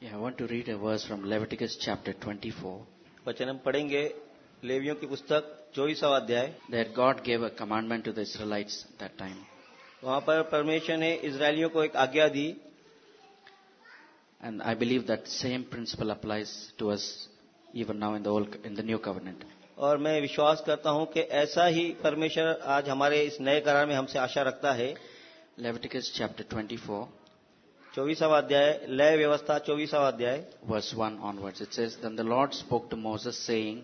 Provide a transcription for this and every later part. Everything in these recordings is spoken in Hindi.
Yeah, I want to read a verse from Leviticus chapter 24. वचन हम पढ़ेंगे लेवियों की पुस्तक चौबीसवा अध्याय There God gave a commandment to the Israelites that time. वहाँ पर परमेश्वर ने इसराइलियों को एक आज्ञा दी And I believe that same principle applies to us even now in the old, in the new covenant. और मैं विश्वास करता हूँ कि ऐसा ही परमेश्वर आज हमारे इस नए करार में हमसे आशा रखता है Leviticus chapter 24, 24वां अध्याय लय व्यवस्था 24वां अध्याय। Verse 1 onwards it says then the Lord spoke to Moses saying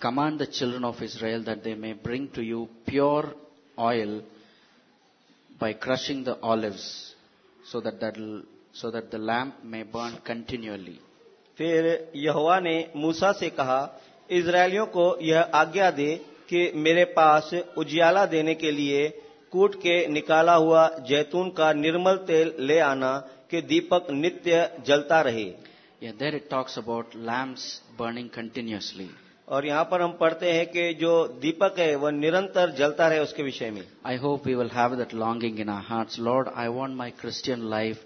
command the children of Israel that they may bring to you pure oil by crushing the olives so that that so that the lamp may burn continually फिर यहोवा ने मूसा से कहा इजरायलियों को यह आज्ञा दे कि मेरे पास उजियाला देने के लिए कूट के निकाला हुआ जैतून का निर्मल तेल ले आना कि दीपक नित्य जलता रहे। There it talks about lamps burning continuously और यहाँ पर हम पढ़ते हैं कि जो दीपक है वह निरंतर जलता रहे उसके विषय में। I hope we will have that longing in our heart Lord I want my Christian life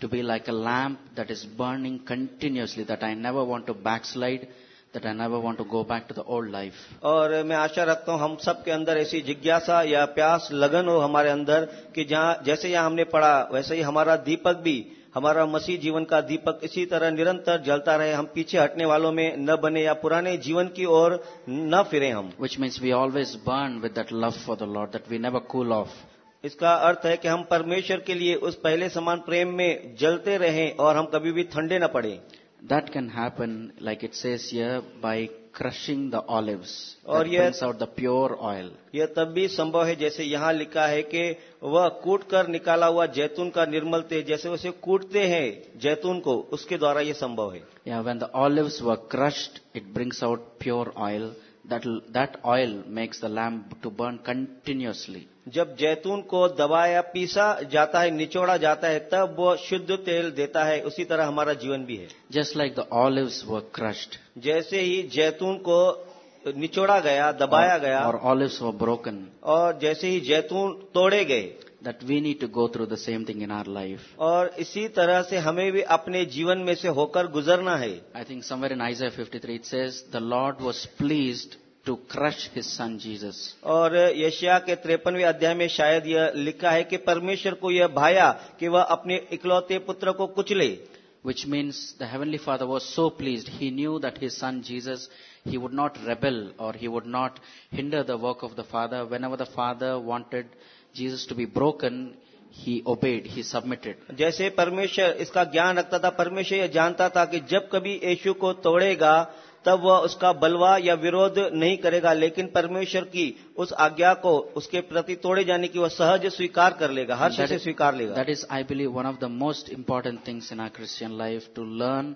to be like a lamp that is burning continuously that I never want to backslide that I never want to go back to the old life. और मैं आशा रखता हूँ हम सब के अंदर ऐसी जिज्ञासा या प्यास लगन हो हमारे अंदर कि जहाँ जैसे यहाँ हमने पढ़ा वैसे ही हमारा दीपक भी हमारा मसीह जीवन का दीपक इसी तरह निरंतर जलता रहे हम पीछे हटने वालों में न बने या पुराने जीवन की ओर न फिरे हम Which means we always burn with that love for the Lord, that we never cool off. इसका अर्थ है कि हम परमेश्वर के लिए उस पहले समान प्रेम में जलते रहें और हम कभी भी ठंडे न पड़े That can happen, like it says here, by crushing the olives. और यह- brings out the pure oil. यह तब भी संभव है जैसे यहाँ लिखा है कि वह कूट कर निकाला हुआ जैतून का निर्मल तेल जैसे उसे कूटते हैं जैतून को उसके द्वारा ये संभव है Yeah, when the olives were crushed, it brings out pure oil. That, that oil makes the lamp to burn continuously. जब जैतून को दबाया पीसा जाता है निचोड़ा जाता है तब वो शुद्ध तेल देता है उसी तरह हमारा जीवन भी है Just like the olives were crushed जैसे ही जैतून को निचोड़ा गया दबाया or, गया or olives were broken, और जैसे ही जैतून तोड़े गए that we need to go through the same thing in our life. और इसी तरह से हमें भी अपने जीवन में से होकर गुजरना है I think somewhere in Isaiah 53 it says, The Lord was pleased to crush his son Jesus. और यशिया के तिरपनवे अध्याय में शायद यह लिखा है कि परमेश्वर को यह भाया कि वह अपने इकलौते पुत्र को कुचले Which means the Heavenly Father was so pleased. He knew that his son Jesus, he would not rebel or he would not hinder the work of the Father. Whenever the Father wanted Jesus to be broken, he obeyed, he submitted. जैसे परमेश्वर इसका ज्ञान रखता था परमेश्वर यह जानता था कि जब कभी यीशु को तोड़ेगा तब वह उसका बलवा या विरोध नहीं करेगा लेकिन परमेश्वर की उस आज्ञा को उसके प्रति तोड़े जाने की वह सहज स्वीकार कर लेगा हर से स्वीकार लेगा That is, I believe, one of the most important things in our Christian life to learn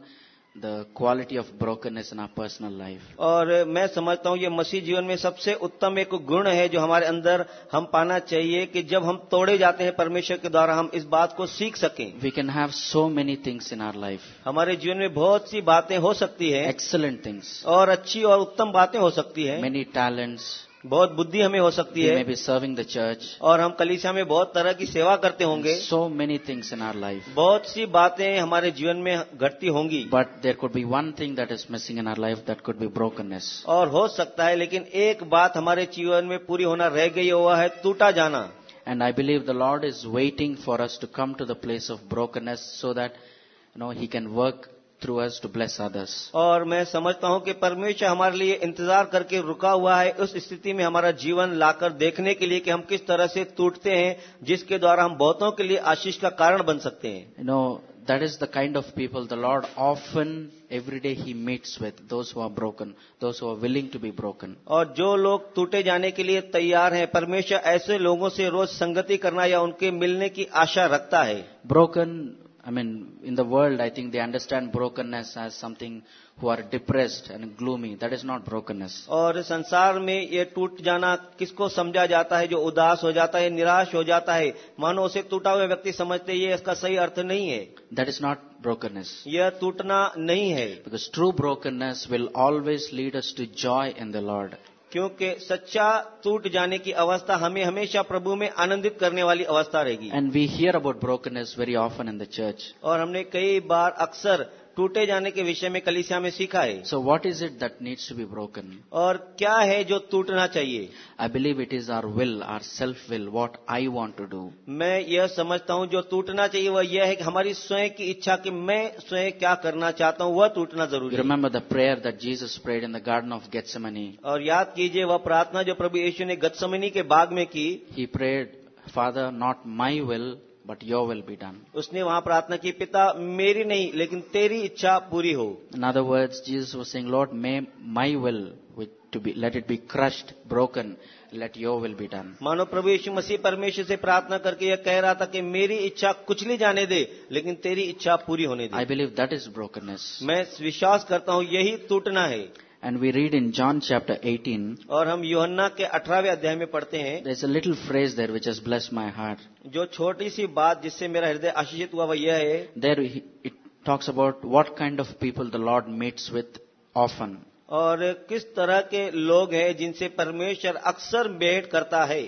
the quality of brokenness in our personal life. और मैं समझता हूँ ये मसीह जीवन में सबसे उत्तम एक गुण है जो हमारे अंदर हम पाना चाहिए कि जब हम तोड़े जाते हैं परमेश्वर के द्वारा हम इस बात को सीख सकें We can have so many things in our life, हमारे जीवन में बहुत सी बातें हो सकती है excellent things, और अच्छी और उत्तम बातें हो सकती है many talents. बहुत बुद्धि हमें हो सकती है। May be serving the church और हम कलिसिया में बहुत तरह की सेवा करते होंगे। So many things in our life बहुत सी बातें हमारे जीवन में घटती होंगी। But there could be one thing that is missing in our life that could be brokenness और हो सकता है लेकिन एक बात हमारे जीवन में पूरी होना रह गई हुआ है टूटा जाना। And I believe the Lord is waiting for us to come to the place of brokenness so that you know he can work through us to bless others. और मैं समझता हूँ कि परमेश्वर हमारे लिए इंतज़ार करके रुका हुआ है उस स्थिति में हमारा जीवन लाकर देखने के लिए कि हम किस तरह से टूटते हैं जिसके द्वारा हम बहुतों के लिए आशीष का कारण बन सकते हैं You know, that is the kind of people the Lord often, every day He meets with, those who are broken, those who are willing to be broken. और जो लोग टूटे जाने के लिए तैयार हैं परमेश्वर ऐसे लोगों से रोज संगति करना या उनके मिलने की आशा रखता है Broken, I mean, in the world, I think they understand brokenness as something who are depressed and gloomy. That is not brokenness. और संसार में ये टूट जाना किसको समझा जाता है जो उदास हो जाता है निराश हो जाता है मानो उसे टूटा हुआ व्यक्ति समझते ये इसका सही अर्थ नहीं है That is not brokenness. यह टूटना नहीं है Because true brokenness will always lead us to joy in the Lord. क्योंकि सच्चा टूट जाने की अवस्था हमें हमेशा प्रभु में आनंदित करने वाली अवस्था रहेगी। And we hear about brokenness very often in the church और हमने कई बार अक्सर टूटे जाने के विषय में कलिसिया में सीखा है। So what is it that needs to be broken और क्या है जो टूटना चाहिए? I believe it is our will our self will what I want to do मैं यह समझता हूँ जो टूटना चाहिए वह यह है कि हमारी स्वयं की इच्छा कि मैं स्वयं क्या करना चाहता हूँ वह टूटना ज़रूरी remember the prayer that Jesus prayed in the garden of Gethsemane और याद कीजिए वह प्रार्थना जो प्रभु यीशु ने गत्समनी के बाग में की। He prayed Father not my will but your will be done. उसने वहाँ प्रार्थना की पिता मेरी नहीं लेकिन तेरी इच्छा पूरी हो In other words, Jesus was saying, Lord, may my will which to be, let it be crushed, broken, let your will be done. मानो प्रभु यीशु मसीह परमेश्वर से प्रार्थना करके यह कह रहा था कि मेरी इच्छा कुचली जाने दे लेकिन तेरी इच्छा पूरी होने I they believe that is brokenness. मैं विश्वास करता हूँ यही टूटना है And we read in John chapter 18, और हम यूहन्ना के अठारहवें अध्याय में पढ़ते हैं there's a little phrase there which has blessed my heart. जो छोटी सी बात जिससे मेरा हृदय आशीषित हुआ वह यह है There he- it talks about what kind of people the Lord meets with often. और किस तरह के लोग हैं जिनसे परमेश्वर अक्सर भेंट करता है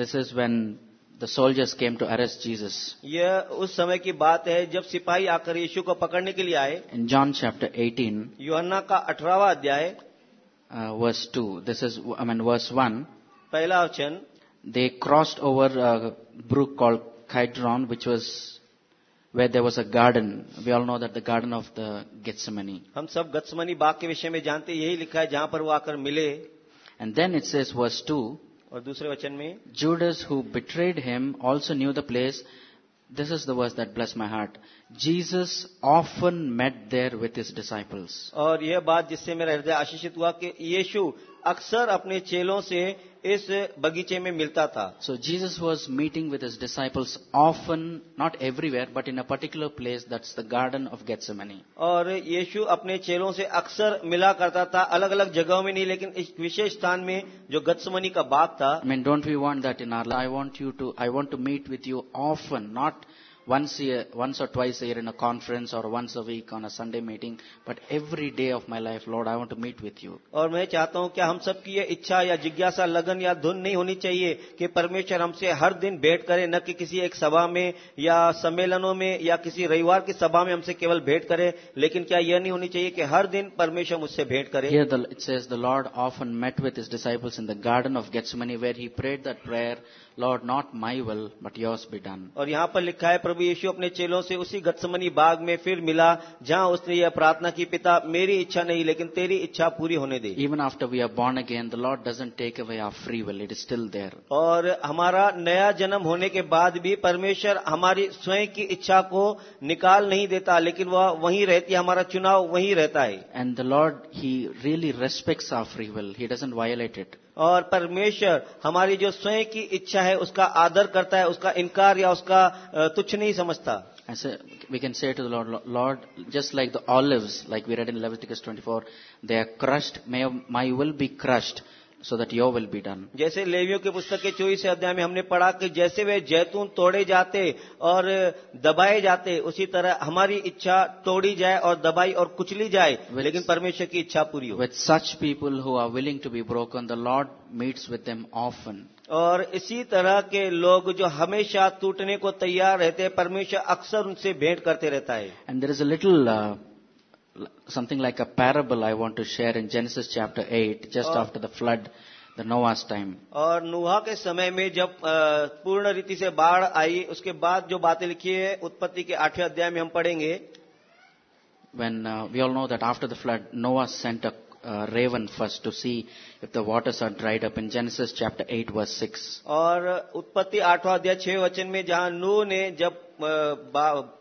This is when the soldiers came to arrest Jesus. यह उस समय की बात है जब सिपाही आकर यीशु को पकड़ने के लिए आए In John chapter 18, यूहन्ना का अठारहवा अध्याय uh, verse 2, this is, I mean, verse 1, पहला वचन they crossed over a brook called Kidron, which was where there was a garden. We all know that the garden of the Gethsemane. हम सब गत्समनी बाग के विषय में जानते हैं, यही लिखा है जहां पर वो आकर मिले And then it says, verse 2, और दूसरे वचन में Judas, who betrayed him, also knew the place. This is the verse that blessed my heart. Jesus often met there with his disciples. और यह बात जिससे मेरा हृदय आशीषित हुआ कि यीशु अक्सर अपने चेलों से इस बगीचे में मिलता था। So Jesus was meeting with disciples often not everywhere but in a particular place that's the garden of Gethsemane और यीशु अपने चेलों से अक्सर मिला करता था अलग अलग जगहों में नहीं लेकिन इस विशेष स्थान में जो गत्समनी का बाग था। Mean don't we want that in our I want you to I want to meet with you often not once a year, once or twice a year in a conference or once a week on a Sunday meeting, but every day of my life, Lord, I want to meet with you. और मैं चाहता हूँ कि हम सबकी ये इच्छा या जिज्ञासा लगन या धुन नहीं होनी चाहिए कि परमेश्वर हमसे हर दिन भेंट करे न कि किसी एक सभा में या सम्मेलनों में या किसी रविवार की सभा में हमसे केवल भेंट करे लेकिन क्या यह नहीं होनी चाहिए कि हर दिन परमेश्वर मुझसे भेंट करे Here the, it says the Lord often met with his disciples in the Garden of Gethsemane where he prayed that prayer, Lord not my will but yours be done और यहाँ पर लिखा है प्रभु यीशु अपने चेलों से उसी गत्समनी बाग में फिर मिला जहाँ उसने यह प्रार्थना की पिता मेरी इच्छा नहीं लेकिन तेरी इच्छा पूरी होने दे। Even after we are born again the Lord doesn't take away our free will it still there और हमारा नया जन्म होने के बाद भी परमेश्वर हमारी स्वयं की इच्छा को निकाल नहीं देता लेकिन वह वहीं रहती है हमारा चुनाव वहीं रहता है। And the Lord he really respects our free will he doesn't violate it और परमेश्वर हमारी जो स्वयं की इच्छा है, उसका आदर करता है, उसका इनकार या उसका तुच्छ नहीं समझता। We can say to the Lord Lord just like the olive like we read in Lev twenty four they are crushed my will be crushed so that your will be done. जैसे लेवियों की पुस्तक के चौबीस अध्याय में हमने पढ़ा कि जैसे वे जैतून तोड़े जाते और दबाए जाते उसी तरह हमारी इच्छा तोड़ी जाए और दबाई और कुचली जाए लेकिन परमेश्वर की इच्छा पूरी हो With such people who are willing to be broken, the Lord meets with them often. और इसी तरह के लोग जो हमेशा टूटने को तैयार रहते हैं परमेश्वर अक्सर उनसे भेंट करते रहता है and there is little, uh, something like a parable I want to share in Genesis chapter 8, just Oh. after the flood, the Noah's time. और नुहा के समय में जब अ, पूर्ण रीति से बाढ़ आई उसके बाद जो बातें लिखी है उत्पत्ति के आठवें अध्याय में हम पढ़ेंगे When uh, we all know that after the flood, Noah sent a uh, raven first to see if the waters are dried up in Genesis chapter 8 verse 6. और उत्पत्ति आठवां अध्याय छह वचन में जहाँ नूह ने जब अ, अ,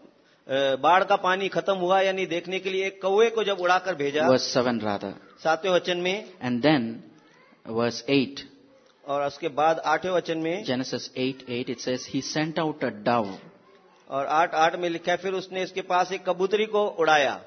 बाढ़ का पानी खत्म हुआ यानी देखने के लिए एक कौए को जब उड़ाकर भेजा वर्स सेवन रहा था सातवें वचन में एंड देन वर्स एट और उसके बाद आठवें वचन में Genesis eight eight it says he sent out a dove और आठ आठ में लिखा फिर उसने इसके पास एक कबूतरी को उड़ाया.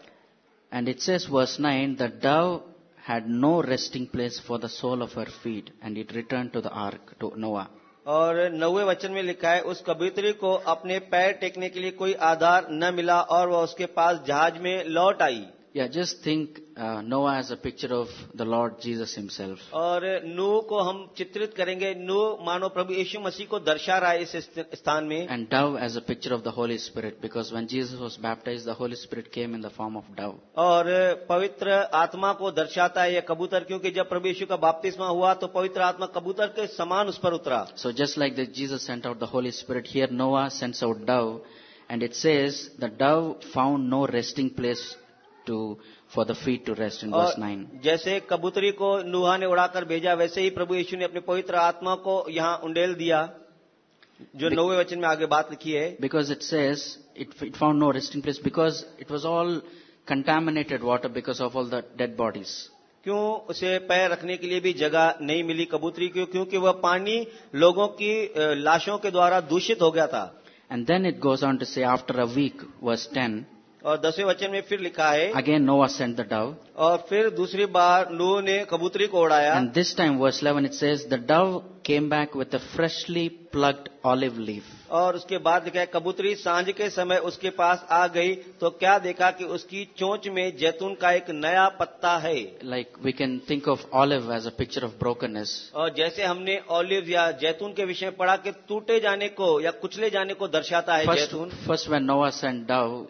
And it says verse nine the dove had no resting place for the sole of her feet and it return to the ark to Noah और नौवे वचन में लिखा है, उस कबूतरी को अपने पैर टेकने के लिए कोई आधार न मिला और वह उसके पास जहाज़ में लौट आई। Yeah, just think uh, Noah as a picture of the Lord Jesus himself. और नूह को हम चित्रित करेंगे नूह मानो प्रभु यीशु मसीह को दर्शा रहा है इस स्थ- स्थान में And dove as a picture of the Holy Spirit because when Jesus was baptized, the Holy Spirit came in the form of dove. और पवित्र आत्मा को दर्शाता है यह कबूतर क्योंकि जब प्रभु यीशु का बपतिस्मा हुआ तो पवित्र आत्मा कबूतर के समान उस पर उतरा So just like that Jesus sent out the Holy Spirit, here Noah sends out dove and it says the dove found no resting place to, for the feet to rest in verse 9. जैसे कबूतरी को नूहा ने उड़ाकर भेजा वैसे ही प्रभु यीशु ने अपने पवित्र आत्मा को यहाँ उंडेल दिया जो नौवे वचन में आगे बात लिखी है Because it says it, it found no resting place because it was all contaminated water because of all the dead bodies. क्यों उसे पैर रखने के लिए भी जगह नहीं मिली कबूतरी क्यों क्योंकि वह पानी लोगों की लाशों के द्वारा दूषित हो गया था And then it goes on to say after a week, verse 10, और दसवें वचन में फिर लिखा है again Noah sent the dove और फिर दूसरी बार नो ने कबूतरी को उड़ाया। This time verse eleven it says the dove came back with a freshly plucked olive leaf. और उसके बाद क्या कबूतरी साँझ के समय उसके पास आ गई तो क्या देखा कि उसकी चोंच में जैतून का एक नया पत्ता है। Like we can think of olive as a picture of brokenness और जैसे हमने ऑलिव या जैतून के विषय में पढ़ा कि टूटे जाने को या कुचले जाने को दर्शाता है जैतून। First when Noah send dove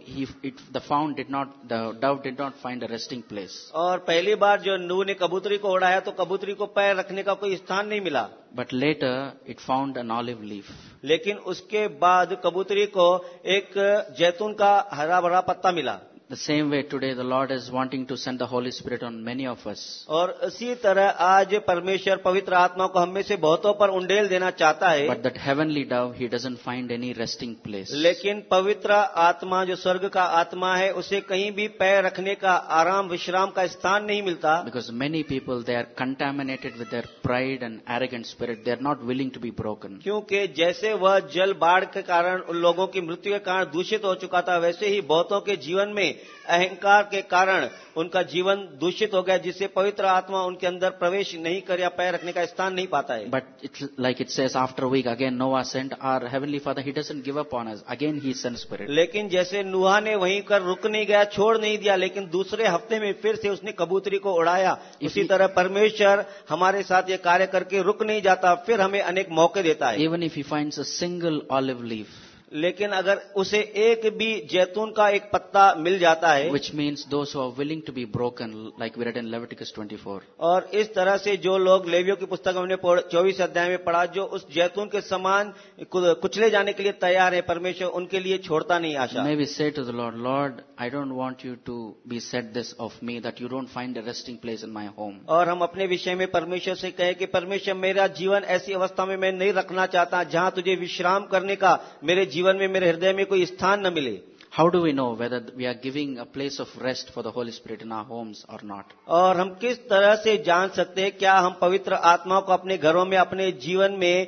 the found did not the dove did not find a resting place और पहली बार जो नू ने कबूतरी को उड़ाया तो कबूतरी को पैर रखने का कोई स्थान नहीं मिला। But later it found an olive leaf लेकिन उसके बाद कबूतरी को एक जैतून का हरा भरा पत्ता मिला। The same way today, the Lord is wanting to send the Holy Spirit on many of us. और इसी तरह आज परमेश्वर पवित्र आत्मा को हम में से बहुतों पर उंडेल देना चाहता है But that heavenly dove, he doesn't find any resting place. लेकिन पवित्र आत्मा जो स्वर्ग का आत्मा है उसे कहीं भी पैर रखने का आराम विश्राम का स्थान नहीं मिलता Because many people, they are contaminated with their pride and arrogant spirit. They are not willing to be broken. क्योंकि जैसे वह जल बाढ़ के कारण उन लोगों की मृत्यु के कारण दूषित हो चुका था वैसे ही बहुतों के जीवन में अहंकार के कारण उनका जीवन दूषित हो गया जिससे पवित्र आत्मा उनके अंदर प्रवेश नहीं कर या पैर रखने का स्थान नहीं पाता है but it's like it says after week again Noah sent our heavenly father, he doesn't give up on us. Again he sends spirit. लेकिन जैसे नुहा ने वहीं कर रुक नहीं गया छोड़ नहीं दिया लेकिन दूसरे हफ़्ते में फिर से उसने कबूतरी को उड़ाया इसी तरह परमेश्वर हमारे साथ ये कार्य करके रुक नहीं जाता फिर हमें अनेक मौके देता है even if he finds a single olive leaf, लेकिन अगर उसे एक भी जैतून का एक पत्ता मिल जाता है means those who are willing to be broken, like we read in Leviticus 24. और इस तरह से जो लोग लेवियों की पुस्तक हमने चौबीस अध्याय में पढ़ा जो उस जैतून के समान कुचले जाने के लिए तैयार है परमेश्वर उनके लिए छोड़ता नहीं आशा Maybe say to the Lord, Lord, I don't want you to be said this of me, that you don't find a resting place in my home. और हम अपने विषय में परमेश्वर से कहे कि परमेश्वर मेरा जीवन ऐसी अवस्था में मैं नहीं रखना चाहता जहाँ तुझे विश्राम करने का मेरे जीवन जीवन में मेरे हृदय में कोई स्थान न मिले। How do we know whether we are giving a place of rest for the Holy Spirit in our homes or not और हम किस तरह से जान सकते हैं क्या हम पवित्र आत्मा को अपने घरों में अपने जीवन में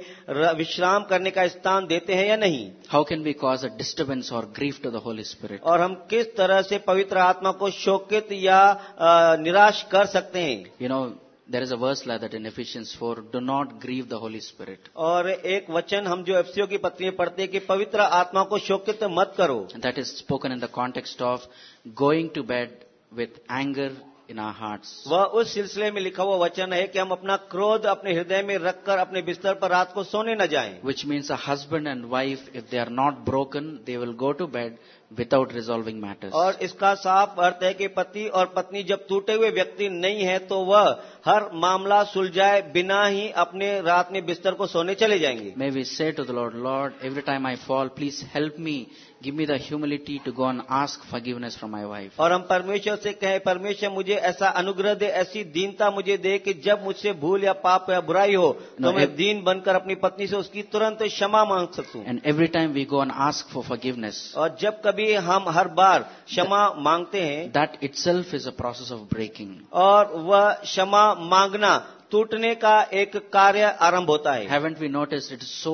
विश्राम करने का स्थान देते हैं या नहीं? How can be cause a disturbance or grief to the Holy Spirit और हम किस तरह से पवित्र आत्मा को शोकित या निराश कर सकते हैं? You know there is a verse like that in Ephesians 4, do not grieve the Holy Spirit. और एक वचन हम जो एफसीओ की पत्री में पढ़ते हैं कि पवित्र आत्मा को शोकित मत करो that is spoken in the context of going to bed with anger in our hearts. वह उस सिलसिले में लिखा हुआ वचन है कि हम अपना क्रोध अपने हृदय में रखकर अपने बिस्तर पर रात को सोने न जाएँ Which means a husband and wife, if they are not broken, they will go to bed without resolving matter और इसका साफ़ अर्थ है कि पति और पत्नी जब टूटे हुए व्यक्ति नहीं है तो वह हर मामला सुलझाए बिना ही अपने रात में बिस्तर को सोने चले जाएँगे। May we say to the lord lord every time I fall please help me give me the humility to go and ask forgiveness from my wife और हम परमेश्वर से कहें परमेश्वर मुझे ऐसा अनुग्रह दे ऐसी दीनता मुझे दे कि जब मुझसे भूल या पाप या बुराई हो तो मैं दीन बनकर अपनी पत्नी से उसकी तुरंत क्षमा मांग सकूँ and every time we go and ask for for givenness और जब कभी कभी हम हर बार क्षमा मांगते हैं that itself is a process of breaking और वह क्षमा मांगना टूटने का एक कार्य आरंभ होता है। Haven't we notice it so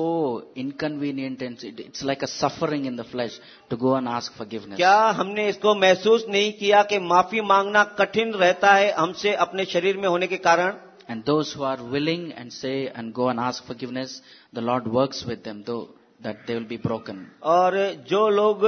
inconvenient and it it's like a suffering in the flesh to go and ask for givenness क्या हमने इसको महसूस नहीं किया कि माफ़ी मांगना कठिन रहता है हमसे अपने शरीर में होने के कारण? And those who are willing and say and go and ask forgiveness the Lord work with them though that they will be broken और जो लोग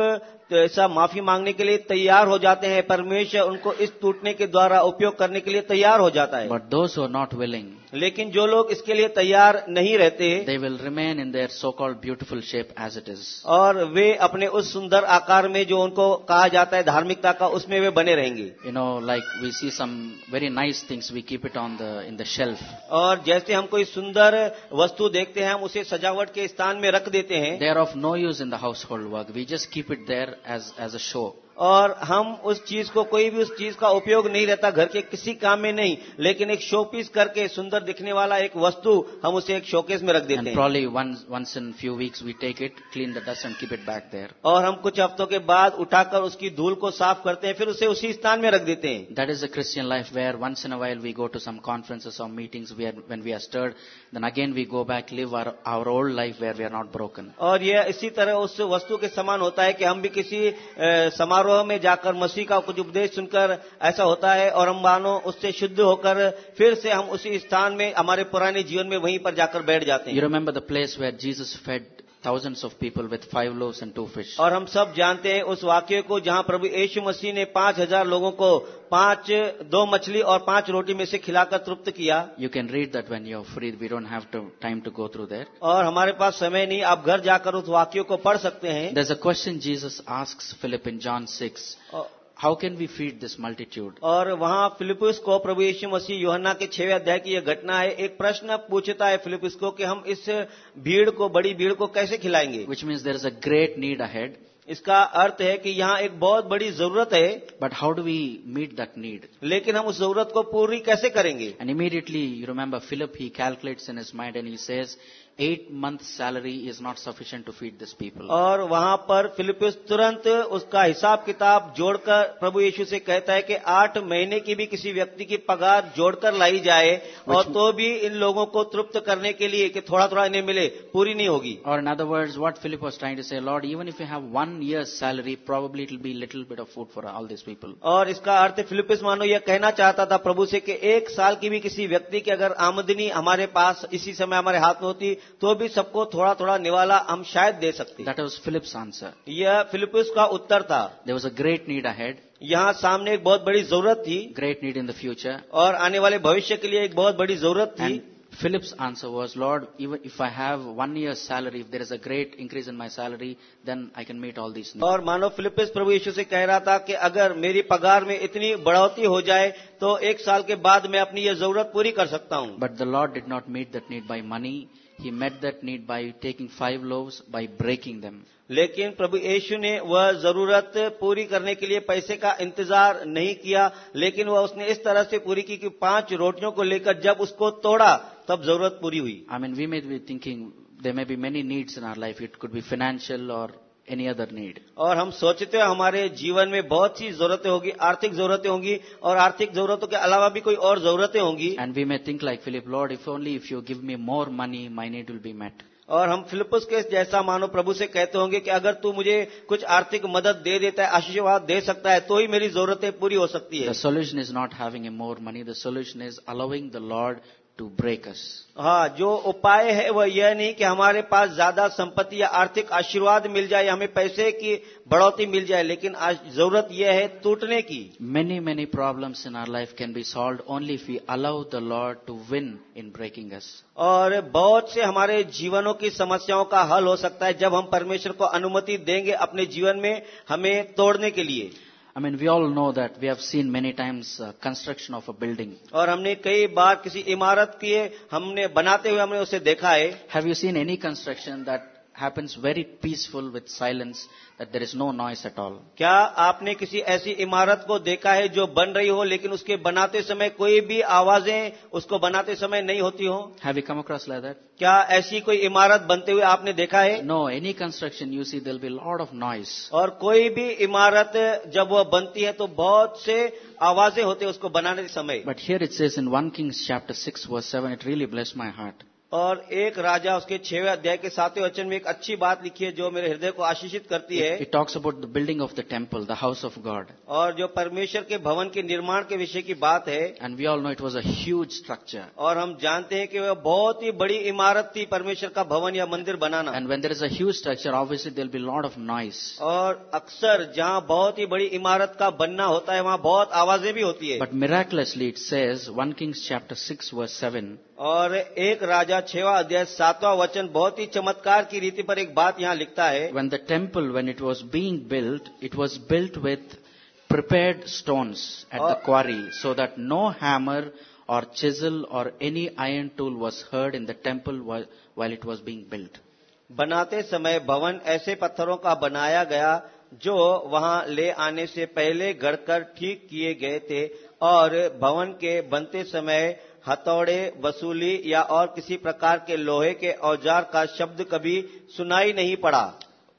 तो ऐसा माफ़ी मांगने के लिए तैयार हो जाते हैं। परमेश्वर उनको इस टूटने के द्वारा उपयोग करने के लिए तैयार हो जाता है। बट दो नॉट विलिंग लेकिन जो लोग इसके लिए तैयार नहीं रहते they will remain in their so called beautiful shape as it is और वे अपने उस सुंदर आकार में जो उनको कहा जाता है धार्मिकता का उसमें वे बने रहेंगे। You know like we see some very nice things we keep it on the in the shelf और जैसे हम कोई सुंदर वस्तु देखते हैं हम उसे सजावट के स्थान में रख देते हैं। They're of no use in the household work we just keep it there as as a show. और हम उस चीज़ को कोई भी उस चीज़ का उपयोग नहीं रहता घर के किसी काम में नहीं लेकिन एक शो पीस करके सुंदर दिखने वाला एक वस्तु हम उसे एक शोकेस में रख देते हैं। क्लीन दीपेट बैक देयर और हम कुछ हफ्तों के बाद उठाकर उसकी धूल को साफ़ करते हैं फिर उसे उसी स्थान में रख देते हैं। That is a Christian life where once in all we go to some conferences और meeting then again we go back live our our old life where we are not broken और यह इसी तरह उस वस्तु के समान होता है कि हम भी किसी समाज समारोह में जाकर मसीह का कुछ उपदेश सुनकर ऐसा होता है और हम मानो उससे शुद्ध होकर फिर से हम उसी स्थान में, हमारे पुराने जीवन में वहीं पर जाकर बैठ जाते हैं। You remember the place where Jesus fed thousands of people with five loaves and two fish. और हम सब जानते हैं उस वाक्य को जहाँ प्रभु यीशु मसीह ने पाँच हज़ार लोगों को पाँच दो मछली और पाँच रोटी में से खिलाकर तृप्त किया You can read that when you're free. We don't have to, time to go through there. और हमारे पास समय नहीं आप घर जाकर उस वाक्य को पढ़ सकते हैं There's a question Jesus asks Philip in John 6. How can we feed this multitude और वहाँ फिलिपिस को प्रभु यीशु मसीह योहन्ना के छेवे अध्याय की यह घटना है एक प्रश्न पूछता है फिलिपिस को कि हम इस भीड़ को बड़ी भीड़ को कैसे खिलाएँगे? Which means there is a great need ahead इसका अर्थ है कि यहाँ एक बहुत बड़ी ज़रूरत है but how do we meet that need लेकिन हम उस ज़रूरत को पूरी कैसे करेंगे? And immediately you remember Philip he calculates in his mind and he says eight month salary is not sufficient to feed this people और वहाँ पर फिलिपिस तुरंत उसका हिसाब किताब जोड़कर प्रभु यीशु से कहता है कि आठ महीने की भी किसी व्यक्ति की पगार जोड़कर लाई जाए और तो भी इन लोगों को तृप्त करने के लिए कि थोड़ा थोड़ा इन्हें मिले पूरी नहीं होगी। और in other word what Philip trying to say lord even if you have one year salary probably it be little bit of food for all this people और इसका अर्थ फिलिपिस मानो यह कहना चाहता था प्रभु से कि एक साल की भी किसी व्यक्ति की अगर आमदनी हमारे पास इसी समय हमारे हाथ में होती तो भी सबको थोड़ा थोड़ा निवाला हम शायद दे सकते That was Philip's answer. यह फिलिपिस का उत्तर था There was a great need ahead, यहाँ सामने एक बहुत बड़ी ज़रूरत थी great need in the future. और आने वाले भविष्य के लिए एक बहुत बड़ी ज़रूरत थी Philip's answer was, Lord, even if I have one year's salary, if there is a great increase in my salary, then I can meet all these needs. और मानो फिलिपिस प्रभु यीशु से कह रहा था कि अगर मेरी पगार में इतनी बढ़ोतरी हो जाए तो एक साल के बाद मैं अपनी ये ज़रूरत पूरी कर सकता हूँ But the Lord did not meet that need by money. He met that need by taking five loaves, by breaking them. लेकिन प्रभु यीशु ने वह ज़रूरत पूरी करने के लिए पैसे का इंतज़ार नहीं किया लेकिन वह उसने इस तरह से पूरी की कि पाँच रोटियों को लेकर जब उसको तोड़ा तब ज़रूरत पूरी हुई I mean, we may be thinking there may be many needs in our life. It could be financial or any other need और हम सोचते हैं हमारे जीवन में बहुत सी जरूरतें होगी आर्थिक जरूरतें होंगी और आर्थिक जरूरतों के अलावा भी कोई और जरूरतें होंगी। And we may think like Philip lord if only if you give me more money my need will be met और हम फिलिपस के जैसा मानो प्रभु से कहते होंगे कि अगर तू मुझे कुछ आर्थिक मदद दे देता है आशीर्वाद दे सकता है तो ही मेरी जरूरतें पूरी हो सकती है। Solution is not having a more money the solution is allowing the lord to break us. हाँ जो उपाय है वह यह नहीं कि हमारे पास ज़्यादा संपत्ति या आर्थिक आशीर्वाद मिल जाए हमें पैसे की बढ़ोतरी मिल जाए लेकिन आज ज़रूरत यह है टूटने की many many problems in our life can be solve only if we allow the Lord to win in breaking us. और बहुत से हमारे जीवनों की समस्याओं का हल हो सकता है जब हम परमेश्वर को अनुमति देंगे अपने जीवन में हमें तोड़ने के लिए I mean, we all know that we have seen many times uh, construction of a building. और हमने कई बार किसी इमारत की हमने बनाते हुए हमने उसे देखा है Have you seen any construction that happens very peaceful with silence, that there is no noise at all? क्या आपने किसी ऐसी इमारत को देखा है जो बन रही हो लेकिन उसके बनाते समय कोई भी आवाज़ें उसको बनाते समय नहीं होती हो Have you come across like that? क्या ऐसी कोई इमारत बनते हुए आपने देखा है No, any construction you see, there'll be lot of noise. और कोई भी इमारत जब वह बनती है तो बहुत से आवाज़ें होते हैं उसको बनाने के समय But here it says in 1 Kings chapter 6 verse 7, it really blessed my heart. और एक राजा उसके छेवे अध्याय के साते वचन में एक अच्छी बात लिखी है जो मेरे हृदय को आशीषित करती है। It talks about the building of the temple the house of God और जो परमेश्वर के भवन के निर्माण के विषय की बात है and we all know it was a structure और हम जानते हैं कि वह बहुत ही बड़ी इमारत थी परमेश्वर का भवन या मंदिर बनाना। And when there is a structure obviously there be lot of noise और अक्सर जहाँ बहुत ही बड़ी इमारत का बनना होता है वहाँ बहुत आवाज़ें भी होती है। But miraculously it says one kings chapter six व सेवन और एक राजा छेवा अध्याय सातवां वचन बहुत ही चमत्कार की रीति पर एक बात यहाँ लिखता है। When the temple when it was being built it was built with prepared stones at the quarry so that no hammer or chisel or any iron tool was heard in the temple while it was being built बनाते समय भवन ऐसे पत्थरों का बनाया गया जो वहाँ ले आने से पहले गढ़कर ठीक किए गए थे और भवन के बनते समय हथौड़े, वसूली या और किसी प्रकार के लोहे के औज़ार का शब्द कभी सुनाई नहीं पड़ा।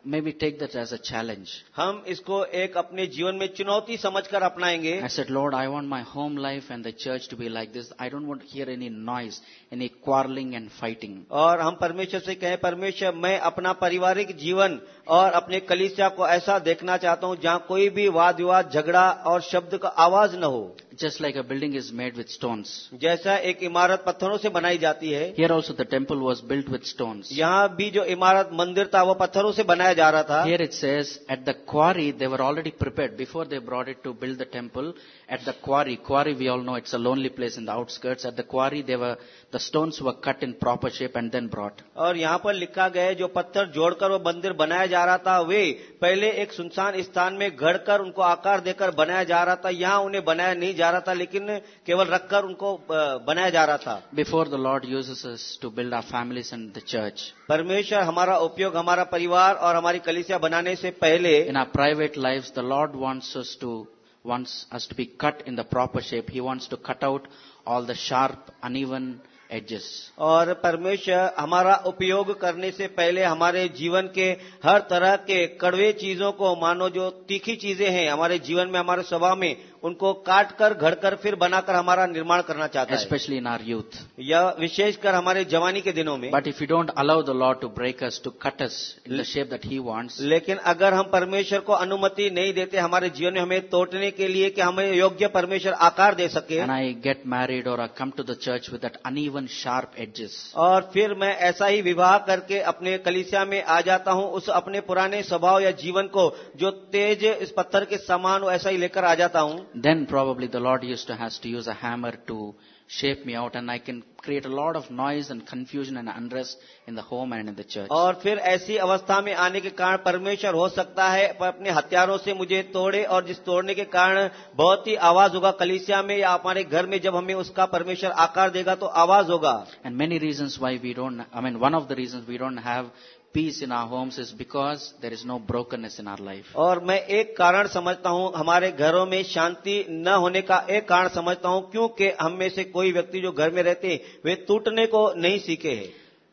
May we take that as a challenge हम इसको एक अपने जीवन में चुनौती समझकर अपनाएँगे। I said lord I want my home life and the church to be like this I don't want hear any noise any quarrelling and fighting और हम परमेश्वर से कहें परमेश्वर मैं अपना पारिवारिक जीवन और अपने कलिसिया को ऐसा देखना चाहता हूँ जहाँ कोई भी वाद विवाद झगड़ा और शब्द का आवाज़ न हो। Just like a building is made with stones जैसा एक इमारत पत्थरों से बनाई जाती है here also the temple was built with stones यहाँ भी जो इमारत मंदिर था वह पत्थरों से बनाया जा रहा था Here it says, at the quarry, they were already prepared before they brought it to build the temple. At the quarry, quarry we all know it's a lonely place in the outskirts. At the quarry, they were, the stones were cut in proper shape and then brought. और यहाँ पर लिखा गया है जो पत्थर जोड़कर वो मंदिर बनाया जा रहा था वे पहले एक सुनसान स्थान में गढ़कर उनको आकार देकर बनाया जा रहा था यहाँ उन्हें बनाया नहीं जा रहा था लेकिन केवल रखकर उनको अ, बनाया जा रहा था Before the Lord uses us to build our families and the church. परमेश्वर हमारा उपयोग हमारा परिवार और हमारी कलिसिया बनाने से पहले In our private lives, the Lord wants us to, wants us to be cut in the proper shape. He wants to cut out all the sharp, uneven edges. और परमेश्वर हमारा उपयोग करने से पहले हमारे जीवन के हर तरह के कड़वे चीज़ों को मानो जो तीखी चीज़ें हैं हमारे जीवन में हमारे स्वभाव में उनको काट कर घड़कर फिर बनाकर हमारा निर्माण करना चाहता है। स्पेशली इन आर यूथ या विशेषकर हमारे जवानी के दिनों में। But if you don't allow the lord to break us, to cut us in the shape that He wants, लेकिन अगर हम परमेश्वर को अनुमति नहीं देते हमारे जीवन में हमें तोड़ने के लिए कि हमें योग्य परमेश्वर आकार दे सके। I get married or I come to the church with that uneven, sharp edges, और फिर मैं ऐसा ही विवाह करके अपने कलिसिया में आ जाता हूँ उस अपने पुराने स्वभाव या जीवन को जो तेज इस पत्थर के समान ऐसा ही लेकर आ जाता हूँ। then probably the Lord used to has to use a hammer to shape me out and I can create a lot of noise and confusion and unrest in the home and in the church. और फिर ऐसी अवस्था में आने के कारण परमेश्वर हो सकता है पर अपने हथियारों से मुझे तोड़े और जिस तोड़ने के कारण बहुत ही आवाज होगा कलिसिया में या हमारे घर में जब हमें उसका परमेश्वर आकार देगा तो आवाज होगा And many reasons why we don't, I mean, one of the reasons we don't have peace in our homes is because there is no brokenness in our life. और मैं एक कारण समझता हूँ हमारे घरों में शांति न होने का एक कारण समझता हूँ क्योंकि हम में से कोई व्यक्ति जो घर में रहते हैं वे टूटने को नहीं सीखे हैं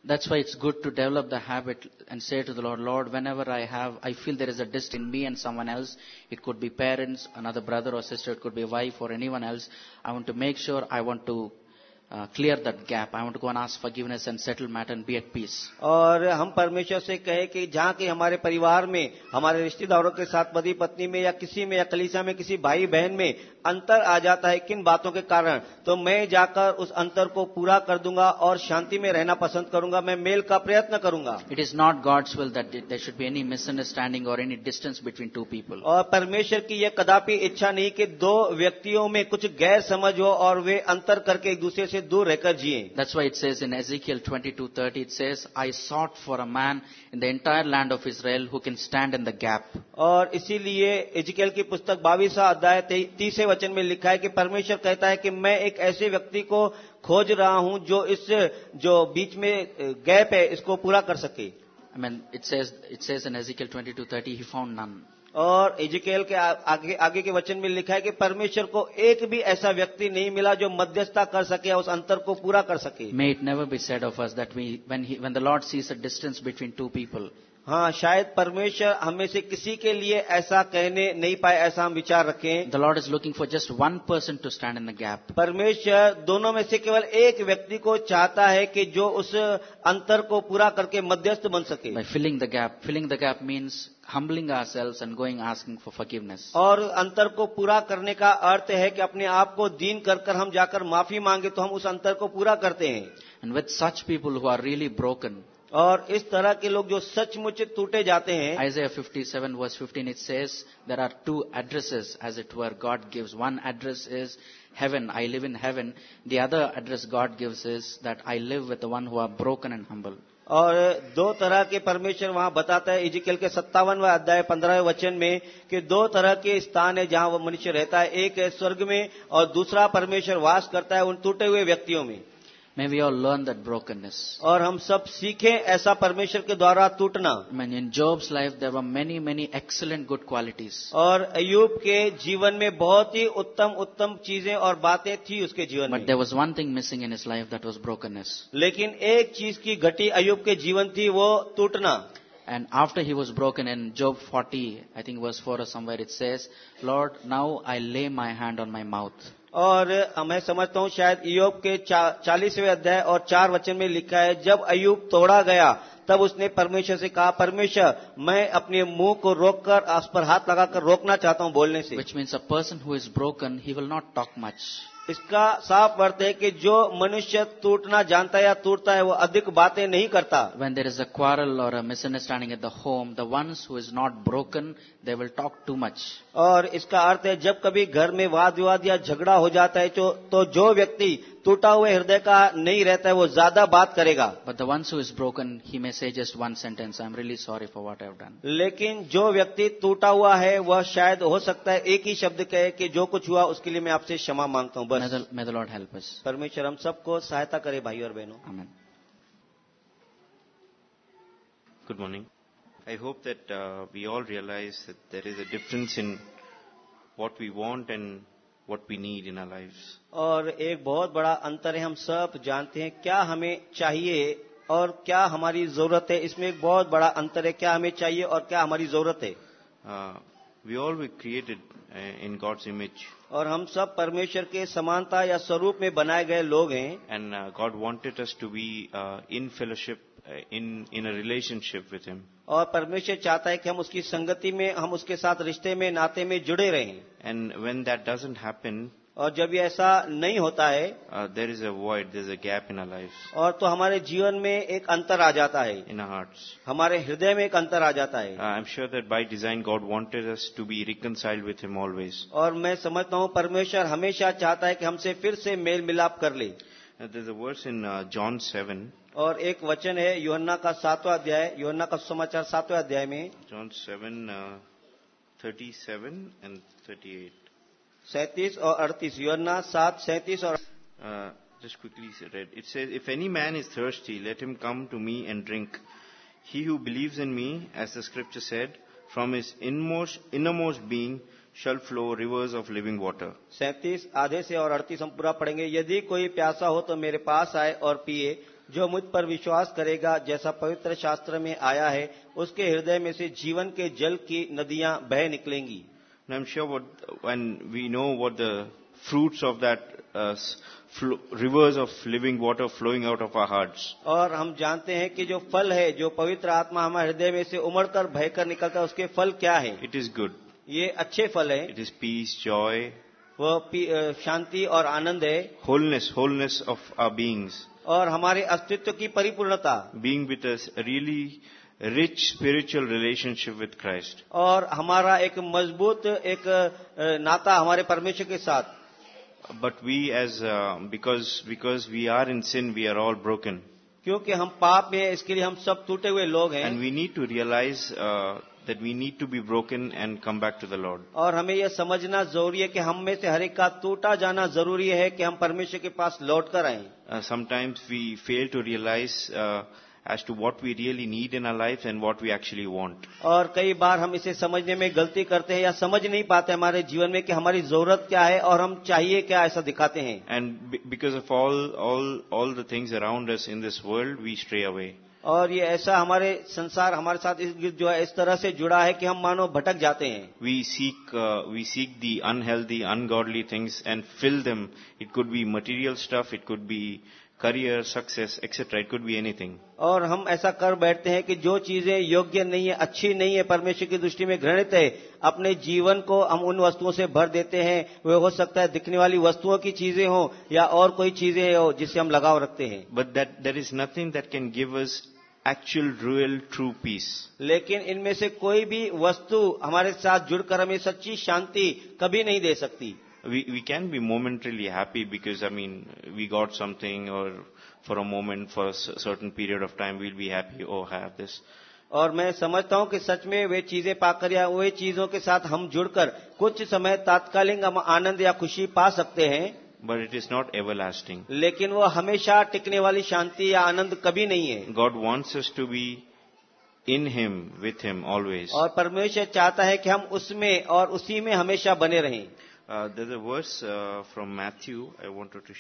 That's why it's good to develop the habit and say to the Lord, Lord, whenever I have, I feel there is a dist in me and someone else, it could be parents, another brother or sister, it could be a wife or anyone else, I want to make sure I want to uh, clear that gap. I want to go and ask forgiveness and settle matter and be at peace. और हम परमेश्वर से कहें कि जहाँ के हमारे परिवार में हमारे रिश्तेदारों के साथ पति पत्नी में या किसी में या कलीसिया में किसी भाई बहन में अंतर आ जाता है किन बातों के कारण। तो मैं जाकर उस अंतर को पूरा कर दूँगा और शांति में रहना पसंद करूँगा। मैं मेल का प्रयत्न करूँगा। It is not God's will that there should be any misunderstanding or any distance between two people और परमेश्वर की यह कदापि इच्छा नहीं कि दो व्यक्तियों में कुछ गैर समझ हो और वे अंतर करके एक दूसरे से दूर रहकर जिए। That's why it says in Ezekiel twenty two thirty it says I sought for a man in the entire land of Israel who can stand in the gap और इसीलिए एजिकल की पुस्तक बावीसा अध्याय तीसरे वचन में लिखा है कि परमेश्वर कहता है कि मैं एक ऐसे व्यक्ति को खोज रहा हूँ जो इस जो बीच में गैप है इसको पूरा कर सके in Ezekiel 22:30 he found none. और इजकेल के आगे आगे के वचन में लिखा है कि परमेश्वर को एक भी ऐसा व्यक्ति नहीं मिला जो मध्यस्थता कर सके या उस अंतर को पूरा कर सके may it never be said of us when he when the Lord sees a distance between two people हाँ शायद परमेश्वर हमें से किसी के लिए ऐसा कहने नहीं पाए ऐसा हम विचार रखें। The lord is looking for just one person to stand in the gap परमेश्वर दोनों में से केवल एक व्यक्ति को चाहता है कि जो उस अंतर को पूरा करके मध्यस्थ बन सके। Filling the gap filling the gap means humbling our selves and going asking for forgiveness और अंतर को पूरा करने का अर्थ है कि अपने आप को दीन कर कर हम जाकर माफ़ी मांगे तो हम उस अंतर को पूरा करते हैं। And with such people who are really broken और इस तरह के लोग जो सचमुच टूटे जाते हैं Isaiah 57 verse 15 it says there are two addresses as it were God gives. One address is heaven, I live in heaven. The other address God gives is that I live with the one who are broken and humble. और दो तरह के परमेश्वर वहाँ बताता है इजिकल के सत्तावनवे अध्याय पंद्रहवें वचन में कि दो तरह के स्थान है जहाँ वो मनुष्य रहता है एक है स्वर्ग में और दूसरा परमेश्वर वास करता है उन टूटे हुए व्यक्तियों में may we all learn that brokenness. और हम सब सीखें ऐसा परमेश्वर के द्वारा टूटना। Man in Job's life there are many many excellent good qualities और अयूब के जीवन में बहुत ही उत्तम उत्तम चीज़ें और बातें थी उसके जीवन but there was one thing missing in his life that was brokenness लेकिन एक चीज़ की घटी अयूब के जीवन थी वो टूटना। And after he was broken in Job 40, I think verse 4 or somewhere it says, "Lord, now I lay my hand on my mouth." और मैं समझता हूँ शायद ईयोब के चालीसवें अध्याय और चार वचन में लिखा है, जब अयुब तोड़ा गया, तब उसने परमेश्वर से कहा, परमेश्वर, मैं अपने मुँह को रोककर उस पर हाथ लगाकर रोकना चाहता हूँ बोलने से which means a person who is broken he will not talk much. इसका साफ़ अर्थ है कि जो मनुष्य टूटना जानता है या टूटता है वो अधिक बातें नहीं करता। When there is a quarrel or misunderstanding at the home the ones who is not broken they will talk too much और इसका अर्थ है जब कभी घर में वाद विवाद या झगड़ा हो जाता है तो, तो जो व्यक्ति टूटा हुए हृदय का नहीं रहता है वो ज़्यादा बात करेगा। But ones is broken he may just one sentence I am really sorry for what I've done लेकिन जो व्यक्ति टूटा हुआ है वह शायद हो सकता है एक ही शब्द कहे कि जो कुछ हुआ उसके लिए मैं आपसे क्षमा माँगता हूँ मे द लॉर्ड हेल्प परमेश्वर हम सबको सहायता करे भाई और बहनों। Good morning I hope that we all realise that there is a difference in what we want and what we need in our lives. और एक बहुत बड़ा अंतर है हम सब जानते हैं क्या हमें चाहिए और क्या हमारी ज़रूरत है। इसमें एक बहुत बड़ा अंतर है क्या हमें चाहिए और क्या हमारी ज़रूरत है। We all were created uh, in God's image, और हम सब परमेश्वर के समानता या स्वरूप में बनाए गए लोग हैं। And uh, God wanted us to be uh, in fellowship, uh, in in a relationship with Him. और परमेश्वर चाहता है कि हम उसकी संगति में हम उसके साथ रिश्ते में नाते में जुड़े रहें And when that doesn't happen, और जब ये ऐसा नहीं होता है uh, there is a void, there is a gap in our lives, और तो हमारे जीवन में एक अंतर आ जाता है in our hearts. हमारे हृदय में एक अंतर आ जाता है Uh, I'm sure that by design, God wanted us to be reconciled with Him always. और मैं समझता हूँ परमेश्वर हमेशा चाहता है कि हमसे फिर से मेल मिलाप कर ले Uh, there's a verse in uh, John 7, और एक वचन है योहन्ना का सातवा अध्याय योहन्ना का समाचार सातवा अध्याय में। John seven thirty seven and thirty eight सैतीस और अड़तीस योहन्ना सात सैतीस और just quickly read it if any man is thirst let him come to me and drink he who believe in me as scripture said from his innermost innermost being shall flow rivers of living water सैंतीस आधे से और अड़तीस हम पूरा पड़ेंगे यदि कोई प्यासा हो तो मेरे पास आए और पिए। जो मुझ पर विश्वास करेगा जैसा पवित्र शास्त्र में आया है उसके हृदय में से जीवन के जल की नदियाँ बह निकलेंगी And I'm sure what, when we know what the fruits of that uh, s- flo- rivers of living water flowing out of our hearts. और हम जानते हैं कि जो फल है जो पवित्र आत्मा हमारे हृदय में से उमड़कर बहकर निकलता है उसके फल क्या है It is good. ये अच्छे फल है It is peace, joy, वो अ, शांति और आनंद है wholeness, wholeness of our beings. और हमारे अस्तित्व की परिपूर्णता with us a really rich spiritual relationship with और हमारा एक मज़बूत एक नाता हमारे परमेश्वर के साथ But we as, uh, because, because we are in sin, we are all broken. क्योंकि हम पाप में हैं, इसके लिए हम सब टूटे हुए लोग हैं And we need to realize uh, that we need to be broken and come back to the Lord. और हमें यह समझना जरूरी है कि हम में से हर एक का टूटा जाना जरूरी है कि हम परमेश्वर के पास लौट कर आए Uh, sometimes we fail to realize uh, as to what we really need in our life and what we actually want. और कई बार हम इसे समझने में गलती करते हैं या समझ नहीं पाते हमारे जीवन में कि हमारी जरूरत क्या है और हम चाहिए क्या ऐसा दिखाते हैं And be- because of all, all, all the things around us in this world, we stray away. और ये ऐसा हमारे संसार, हमारे साथ इस जो है, इस तरह से जुड़ा है कि हम मानो भटक जाते हैं। We seek we seek the unhealthy ungodly things and fill them it could be material stuff it could be career, success, etc. It could be anything. और हम ऐसा कर बैठते हैं कि जो चीज़ें योग्य नहीं है अच्छी नहीं है परमेश्वर की दृष्टि में घृणित है अपने जीवन को हम उन वस्तुओं से भर देते हैं वे हो सकता है दिखने वाली वस्तुओं की चीज़ें हो या और कोई चीज़ें हो जिससे हम लगाव रखते हैं but that there is nothing that can give us actual, real, true peace. लेकिन इनमें से कोई भी वस्तु हमारे साथ जुड़कर हमें सच्ची शांति कभी नहीं दे सकती we we can be momentarily happy because I mean we got something or for a moment for a certain period of time we'll be happy or oh, have this. और मैं समझता हूँ कि सच में वे चीज़ें पाकर या वे चीज़ों के साथ हम जुड़कर कुछ समय तात्कालिक हम आनंद या खुशी पा सकते हैं। But it is not everlasting लेकिन वो हमेशा टिकने वाली शांति या आनंद कभी नहीं है। God wants to be in him with him always और परमेश्वर चाहता है कि हम उसमें और उसी में हमेशा बने रहें। there's a verse uh, from Matthew I wanted to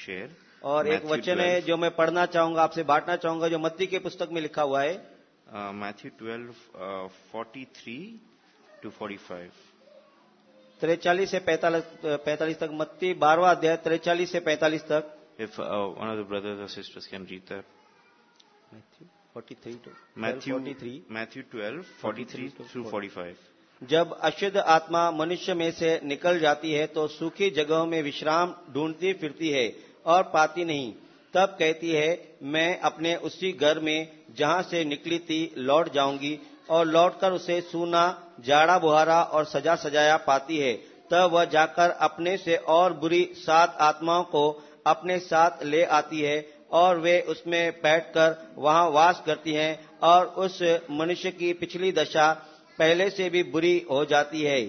और एक वचन है जो मैं पढ़ना चाहूँगा आपसे बांटना चाहूँगा जो मत्ती के पुस्तक में लिखा हुआ है। Matthew twelve forty three to forty five त्रेचालीस से पैतालीस uh, पैंतालीस तक मत्ती बारवा अध्याय त्रेचालीस से पैंतालीस तक। If one of the brothers और सिस्टर्स कैन रीड है Matthew forty three to Matthew three Matthew twelve forty three to forty five जब अशुद्ध आत्मा मनुष्य में से निकल जाती है तो सूखी जगहों में विश्राम ढूंढती फिरती है और पाती नहीं। तब कहती है, मैं अपने उसी घर में जहाँ से निकली थी, लौट जाऊँगी और लौटकर उसे सूना, जाड़ा बुहारा और सजा सजाया पाती है। तब वह जाकर अपने से और बुरी सात आत्माओं को अपने साथ ले आती है और वे उसमें बैठकर वहाँ वास करती हैं और उस मनुष्य की पिछली दशा पहले से भी बुरी हो जाती है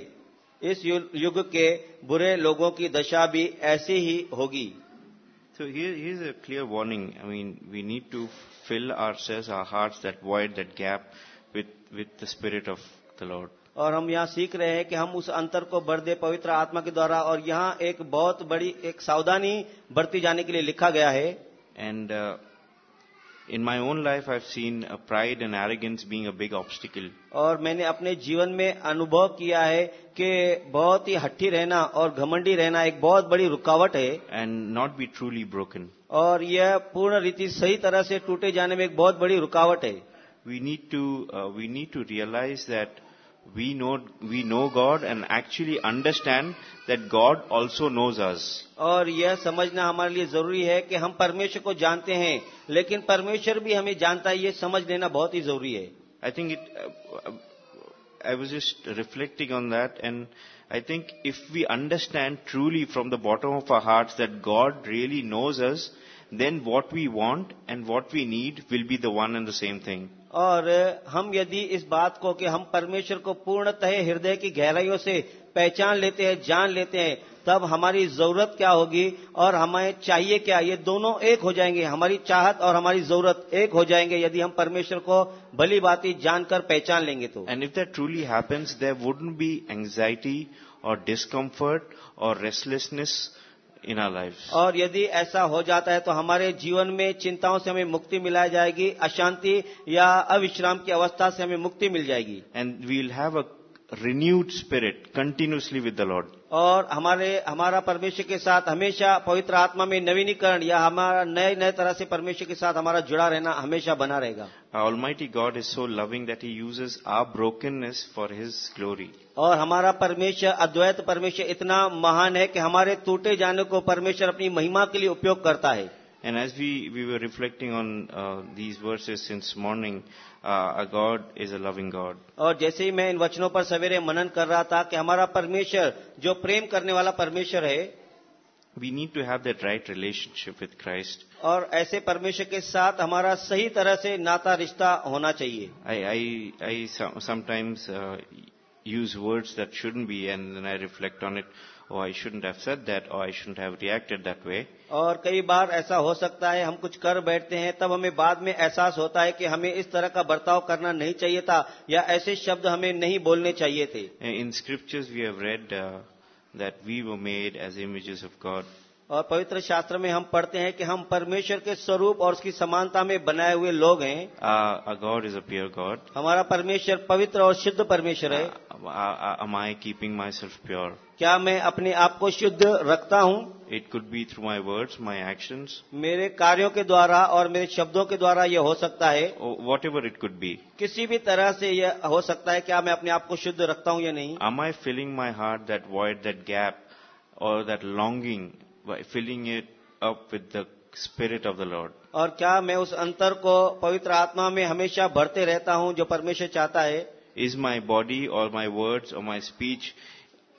इस युग के बुरे लोगों की दशा भी ऐसी ही होगी So here, here's a clear warning. I mean, we need to fill ourselves, our hearts, that void, that gap, with with the Spirit of the Lord. और हम यहाँ सीख रहे हैं कि हम उस अंतर को भर दे पवित्र आत्मा के द्वारा और यहाँ एक बहुत बड़ी एक सावधानी बरती जाने के लिए लिखा गया है And uh, in my own life i've seen uh, pride and arrogance being a big obstacle. aur maine apne jeevan mein anubhav kiya hai ki bahut hi hatti rehna aur ghamandi rehna ek bahut badi rukawat hai and not be truly broken. aur yeh purna riti sahi tarah se toote jane mein ek bahut badi rukawat hai we need to uh, we need to realize that we know we know God and actually understand that God also knows us. और यह समझना हमारे लिए जरूरी है कि हम परमेश्वर को जानते हैं लेकिन परमेश्वर भी हमें जानता है ये समझ लेना बहुत ही जरूरी है I think it. Uh, I was just reflecting on that, and I think if we understand truly from the bottom of our hearts that God really knows us, then what we want and what we need will be the one and the same thing. और हम यदि इस बात को कि हम परमेश्वर को पूर्णतः हृदय की गहराइयों से पहचान लेते हैं जान लेते हैं तब हमारी ज़रूरत क्या होगी और हमें चाहिए क्या? ये दोनों एक हो जाएँगे। हमारी चाहत और हमारी ज़रूरत एक हो जाएँगे यदि हम परमेश्वर को भली बाती जानकर पहचान लेंगे तो। And if that truly happens, there wouldn't be anxiety or discomfort or restlessness in our life और यदि ऐसा हो जाता है तो हमारे जीवन में चिंताओं से हमें मुक्ति मिलाई जाएगी अशांति या अविश्राम की अवस्था से हमें मुक्ति मिल जाएगी। And we'll have a renewed spirit continuously with the Lord. और हमारे हमारा परमेश्वर के साथ हमेशा पवित्र आत्मा में नवीनीकरण या हमारा नए नए तरह से परमेश्वर के साथ हमारा जुड़ा रहना हमेशा बना रहेगा Almighty God is so loving that He uses our brokenness for His glory. और हमारा परमेश्वर अद्वैत परमेश्वर इतना महान है कि हमारे टूटे जाने को परमेश्वर अपनी महिमा के लिए उपयोग करता है And as we, we were reflecting on uh, these verses since morning, uh, our God is a loving God. और जैसे ही मैं इन वचनों पर सवेरे मनन कर रहा था कि हमारा परमेश्वर जो प्रेम करने वाला परमेश्वर है We need to have that right relationship with Christ. और ऐसे परमेश्वर के साथ हमारा सही तरह से नाता रिश्ता होना चाहिए I, I, I sometimes uh, use words that shouldn't be, and then I reflect on it. Oh, I shouldn't have said that, or I shouldn't have reacted that way. और कई बार ऐसा हो सकता है हम कुछ कर बैठते हैं तब हमें बाद में एहसास होता है कि हमें इस तरह का बर्ताव करना नहीं चाहिए था या ऐसे शब्द हमें नहीं बोलने चाहिए थे In scriptures, we have read uh, that we were made as images of God. और पवित्र शास्त्र में हम पढ़ते हैं कि हम परमेश्वर के स्वरूप और उसकी समानता में बनाए हुए लोग हैं। God is a pure God हमारा परमेश्वर पवित्र और शुद्ध परमेश्वर है। Am I keeping myself pure? क्या मैं अपने आप को शुद्ध रखता हूँ? It could be through my words my action मेरे कार्यों के द्वारा और मेरे शब्दों के द्वारा यह हो सकता है। Whatever it could be किसी भी तरह से यह हो सकता है क्या मैं अपने आप को शुद्ध रखता हूँ या नहीं। Am I filling my heart, that void, that gap, or that longing, by filling it up with the Spirit of the Lord? और क्या मैं उस अंतर को पवित्र आत्मा में हमेशा भरते रहता हूँ जो परमेश्वर चाहता है Is my body or my words or my speech,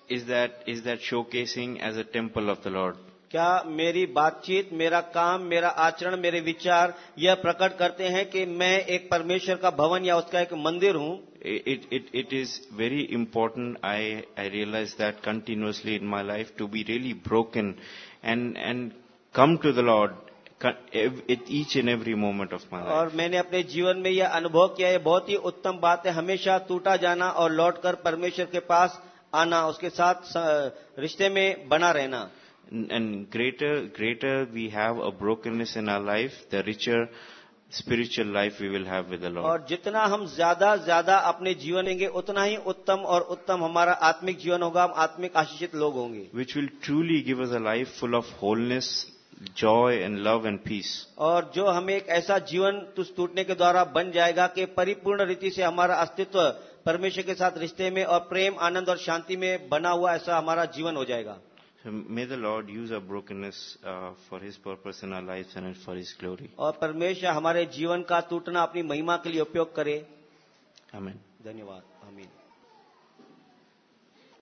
is that, is that showcasing as a temple of the Lord? क्या मेरी बातचीत मेरा काम मेरा आचरण मेरे विचार यह प्रकट करते हैं कि मैं एक परमेश्वर का भवन या उसका एक मंदिर हूँ It, it, it is very important, I, I realize that continuously in my life, to be really broken and, and come to the Lord at each and every moment of my life. और मैंने अपने जीवन में यह अनुभव किया है बहुत ही उत्तम बात है हमेशा टूटा जाना और लौटकर परमेश्वर के पास आना उसके साथ रिश्ते में बना रहना And greater, greater we have a brokenness in our life, the richer spiritual life we will the Lord. और जितना हम ज़्यादा ज़्यादा अपने जीवन लेंगे उतना ही उत्तम और उत्तम हमारा आत्मिक जीवन होगा हम आत्मिक आशीषित लोग होंगे which will truly give us a life full of wholeness, joy and love and peace. और जो हमें एक ऐसा जीवन तुस टूटने के द्वारा बन जाएगा कि परिपूर्ण रीति से हमारा अस्तित्व परमेश्वर के साथ रिश्ते में और प्रेम आनंद और शांति में बना हुआ ऐसा हमारा जीवन हो जाएगा may the Lord use our brokenness uh, for His purpose in our lives and for His glory. और परमेश्वर हमारे जीवन का टूटना अपनी महिमा के लिए उपयोग करे Amen. धन्यवाद आमीन